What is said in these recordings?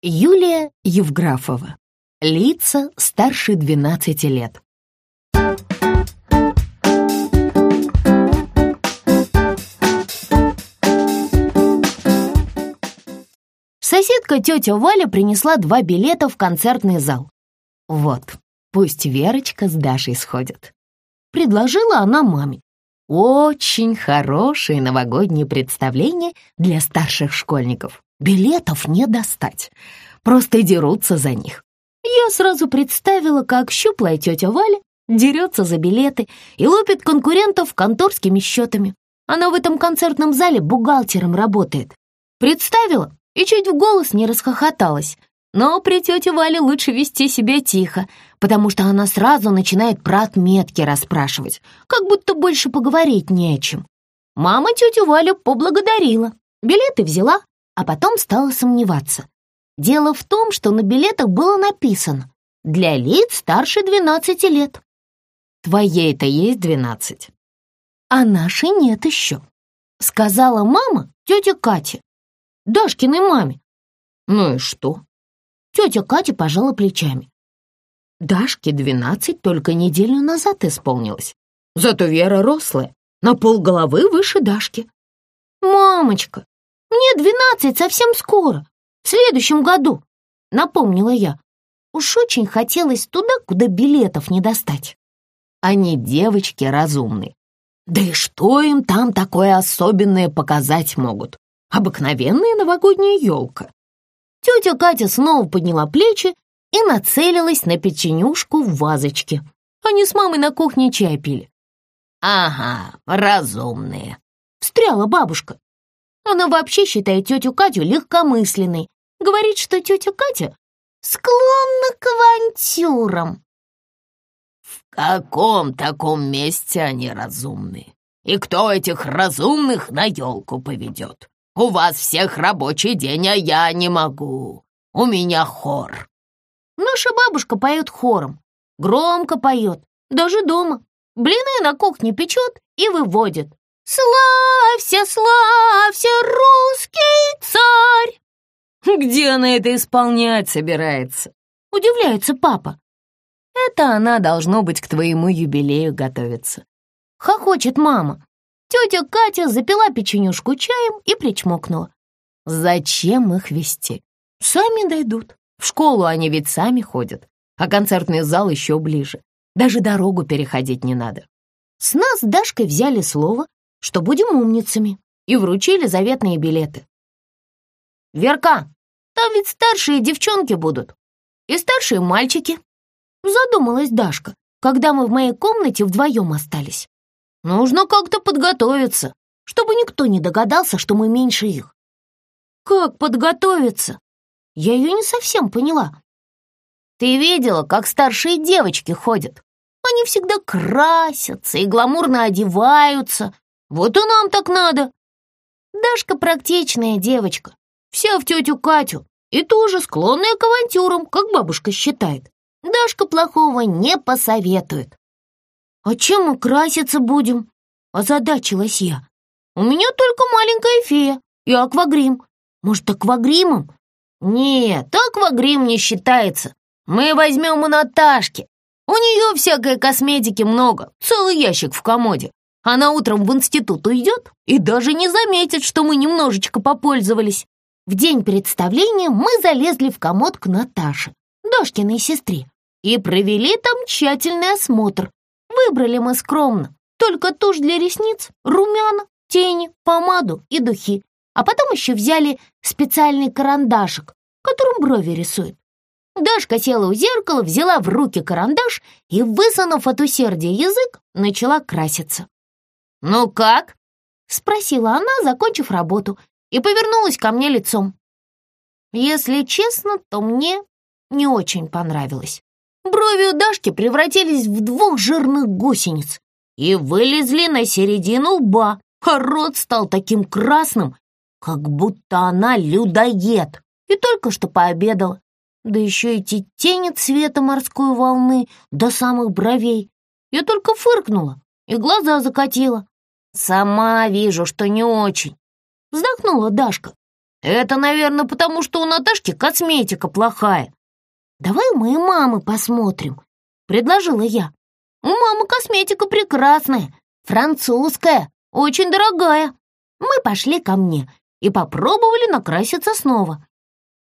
Юлия Евграфова. Лица старше 12 лет. Соседка тетя Валя принесла два билета в концертный зал. Вот, пусть Верочка с Дашей сходят. Предложила она маме. Очень хорошее новогоднее представление для старших школьников. Билетов не достать, просто дерутся за них. Я сразу представила, как щуплая тетя Валя дерется за билеты и лупит конкурентов конторскими счетами. Она в этом концертном зале бухгалтером работает. Представила и чуть в голос не расхохоталась. Но при тете Вале лучше вести себя тихо, потому что она сразу начинает про отметки расспрашивать, как будто больше поговорить не о чем. Мама тетю Валю поблагодарила, билеты взяла, а потом стала сомневаться. Дело в том, что на билетах было написано «Для лиц старше 12 лет». Твоей-то есть 12, а нашей нет еще, сказала мама тете Кате, Дашкиной маме. Ну и что? Тетя Катя пожала плечами. Дашке 12 только неделю назад исполнилось. Зато Вера рослая, на полголовы выше Дашки. «Мамочка, «Мне двенадцать совсем скоро, в следующем году», — напомнила я. Уж очень хотелось туда, куда билетов не достать. Они девочки разумные. Да и что им там такое особенное показать могут? Обыкновенная новогодняя елка. Тетя Катя снова подняла плечи и нацелилась на печенюшку в вазочке. Они с мамой на кухне чай пили. «Ага, разумные», — встряла бабушка. Она вообще считает тетю Катю легкомысленной. Говорит, что тетя Катя склонна к авантюрам. В каком таком месте они разумные? И кто этих разумных на елку поведет? У вас всех рабочий день, а я не могу. У меня хор. Наша бабушка поет хором. Громко поет, даже дома. Блины на кухне печет и выводит. «Славься, славься, русский царь!» «Где она это исполнять собирается?» — удивляется папа. «Это она, должно быть, к твоему юбилею готовится». Хохочет мама. Тетя Катя запила печенюшку чаем и причмокнула. «Зачем их вести? Сами дойдут. В школу они ведь сами ходят, а концертный зал еще ближе. Даже дорогу переходить не надо». С нас Дашкой взяли слово, что будем умницами, и вручили заветные билеты. «Верка, там ведь старшие девчонки будут, и старшие мальчики», задумалась Дашка, когда мы в моей комнате вдвоем остались. «Нужно как-то подготовиться, чтобы никто не догадался, что мы меньше их». «Как подготовиться?» Я ее не совсем поняла. «Ты видела, как старшие девочки ходят? Они всегда красятся и гламурно одеваются, вот и нам так надо. Дашка практичная девочка, вся в тетю Катю, и тоже склонная к авантюрам, как бабушка считает. Дашка плохого не посоветует. «А чем мы краситься будем?» — озадачилась я. «У меня только маленькая фея и аквагрим. Может, аквагримом?» «Нет, аквагрим не считается. Мы возьмем у Наташки. У нее всякой косметики много, целый ящик в комоде. Она утром в институт уйдет и даже не заметит, что мы немножечко попользовались. В день представления мы залезли в комод к Наташе, Дашкиной сестре, и провели там тщательный осмотр. Выбрали мы скромно, только тушь для ресниц, румяна, тени, помаду и духи. А потом еще взяли специальный карандашик, которым брови рисуют. Дашка села у зеркала, взяла в руки карандаш и, высунув от усердия язык, начала краситься. «Ну как?» — спросила она, закончив работу, и повернулась ко мне лицом. Если честно, то мне не очень понравилось. Брови у Дашки превратились в двух жирных гусениц и вылезли на середину лба, а рот стал таким красным, как будто она людоед и только что пообедала. Да еще эти тени цвета морской волны до самых бровей. Я только фыркнула и глаза закатила. «Сама вижу, что не очень», — вздохнула Дашка. Это, наверное, потому что у Наташки косметика плохая. Давай мы и мамы посмотрим, предложила я. У мамы косметика прекрасная, французская, очень дорогая. Мы пошли ко мне и попробовали накраситься снова.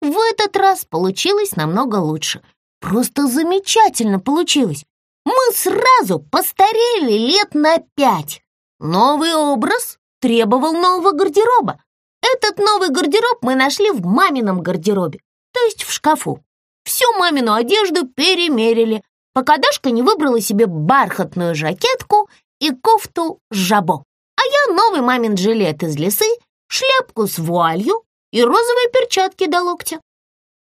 В этот раз получилось намного лучше. Просто замечательно получилось. Мы сразу постарели лет на пять. Новый образ требовал нового гардероба. Этот новый гардероб мы нашли в мамином гардеробе, то есть в шкафу. Всю мамину одежду перемерили, пока Дашка не выбрала себе бархатную жакетку и кофту с жабо. А я новый мамин жилет из лисы, шляпку с вуалью и розовые перчатки до локтя.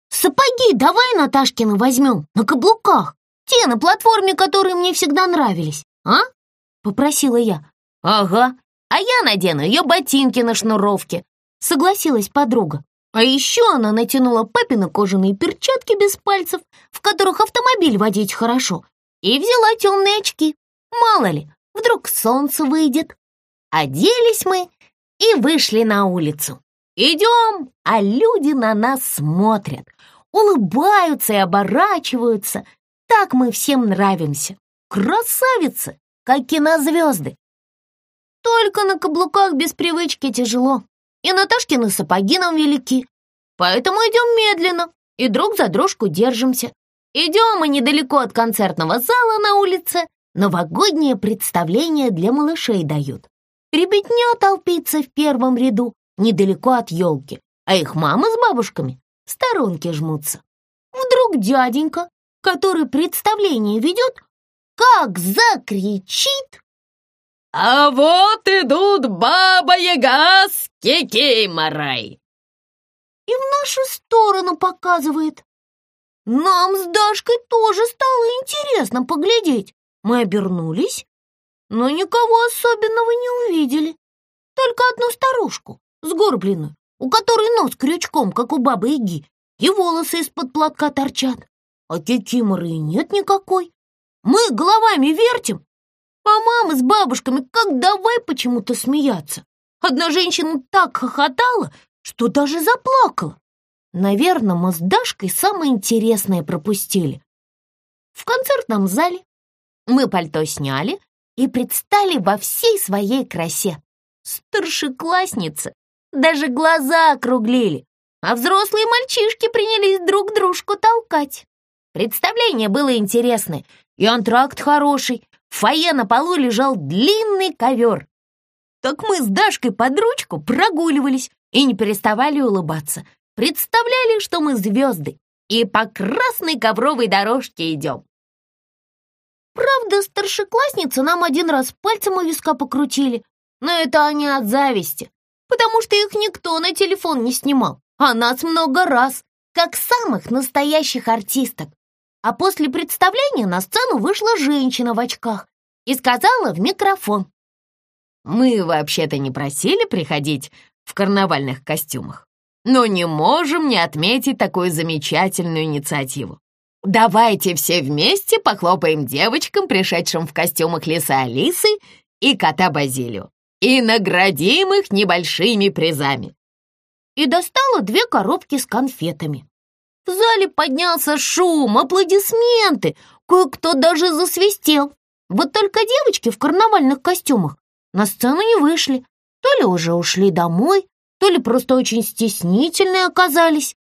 «Сапоги давай Наташкины возьмем на каблуках, те на платформе, которые мне всегда нравились, а?» — попросила я. «Ага, а я надену ее ботинки на шнуровке», — согласилась подруга. А еще она натянула папины кожаные перчатки без пальцев, в которых автомобиль водить хорошо, и взяла темные очки. Мало ли, вдруг солнце выйдет. Оделись мы и вышли на улицу. Идем, а люди на нас смотрят, улыбаются и оборачиваются. Так мы всем нравимся. Красавицы, как кинозвезды. Только на каблуках без привычки тяжело, и Наташкины сапоги нам велики. Поэтому идем медленно и друг за дружку держимся. Идем мы недалеко от концертного зала на улице. Новогоднее представление для малышей дают. Ребятня толпится в первом ряду, недалеко от елки, а их мамы с бабушками в сторонке жмутся. Вдруг дяденька, который представление ведет, как закричит. «А вот идут Баба-Яга с Кикиморой!» И в нашу сторону показывает. Нам с Дашкой тоже стало интересно поглядеть. Мы обернулись, но никого особенного не увидели. Только одну старушку, сгорбленную, у которой нос крючком, как у бабы-яги, и волосы из-под платка торчат. А кикиморы нет никакой. Мы головами вертим, а мама с бабушками как давай почему-то смеяться. Одна женщина так хохотала, что даже заплакала. Наверное, мы с Дашкой самое интересное пропустили. В концертном зале мы пальто сняли и предстали во всей своей красе. Старшеклассницы даже глаза округлили, а взрослые мальчишки принялись друг дружку толкать. Представление было интересное, и антракт хороший, в фойе на полу лежал длинный ковер. Так мы с Дашкой под ручку прогуливались и не переставали улыбаться. Представляли, что мы звезды и по красной ковровой дорожке идем. Правда, старшеклассницы нам один раз пальцем у виска покрутили, но это они от зависти, потому что их никто на телефон не снимал, а нас много раз, как самых настоящих артисток. А после представления на сцену вышла женщина в очках и сказала в микрофон. «Мы вообще-то не просили приходить в карнавальных костюмах, но не можем не отметить такую замечательную инициативу. Давайте все вместе похлопаем девочкам, пришедшим в костюмах лисы Алисы и кота Базилию, и наградим их небольшими призами». И достала две коробки с конфетами. В зале поднялся шум, аплодисменты, кое-кто даже засвистел. Вот только девочки в карнавальных костюмах на сцену не вышли. То ли уже ушли домой, то ли просто очень стеснительные оказались.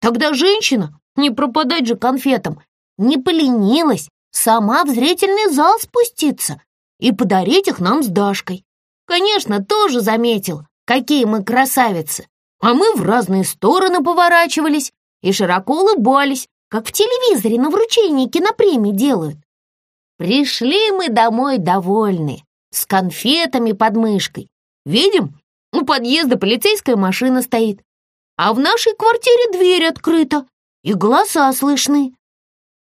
Тогда женщина, не пропадать же конфетам, не поленилась сама в зрительный зал спуститься и подарить их нам с Дашкой. Конечно, тоже заметил, какие мы красавицы. А мы в разные стороны поворачивались, и широко улыбались, как в телевизоре на вручении кинопремии делают. Пришли мы домой довольны, с конфетами под мышкой. Видим, у подъезда полицейская машина стоит, а в нашей квартире дверь открыта, и голоса слышны.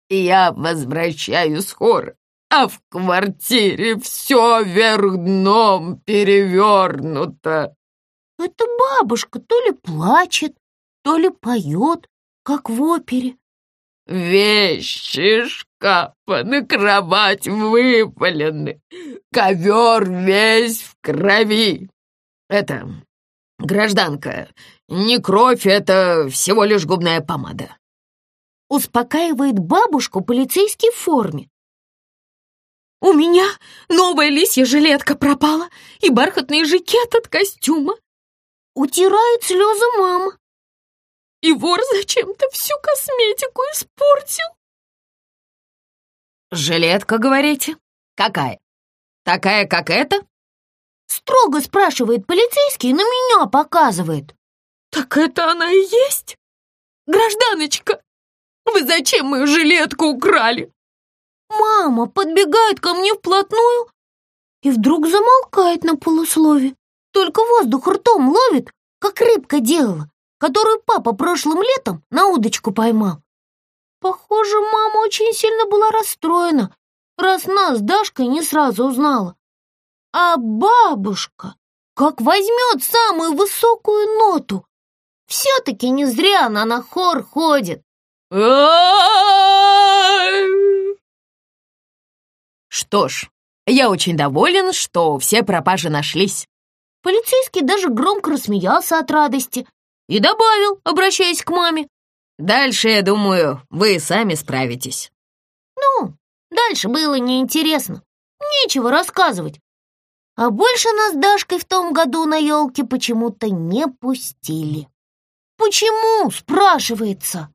Я возвращаюсь хор, а в квартире все вверх дном перевернуто. Это бабушка то ли плачет, то ли поет, как в опере. Вещи шкафа на кровать выпалены, ковер весь в крови. Это, «Гражданка, не кровь, это всего лишь губная помада». Успокаивает бабушку полицейский в форме. «У меня новая лисья жилетка пропала и бархатный жакет от костюма». Утирает слезы мама. «И вор зачем-то всю косметику испортил». «Жилетка, говорите? Какая? Такая, как эта?» Строго спрашивает полицейский, на меня показывает. «Так это она и есть? Гражданочка, вы зачем мою жилетку украли?» Мама подбегает ко мне вплотную и вдруг замолкает на полуслове. Только воздух ртом ловит, как рыбка делала, которую папа прошлым летом на удочку поймал. Похоже, мама очень сильно была расстроена, раз нас с Дашкой не сразу узнала. А бабушка как возьмет самую высокую ноту. Все-таки не зря она на хор ходит. Что ж, я очень доволен, что все пропажи нашлись. Полицейский даже громко рассмеялся от радости и добавил, обращаясь к маме. Дальше, я думаю, вы сами справитесь. Ну, дальше было неинтересно. Нечего рассказывать. А больше нас с Дашкой в том году на елке почему-то не пустили. Почему, спрашивается?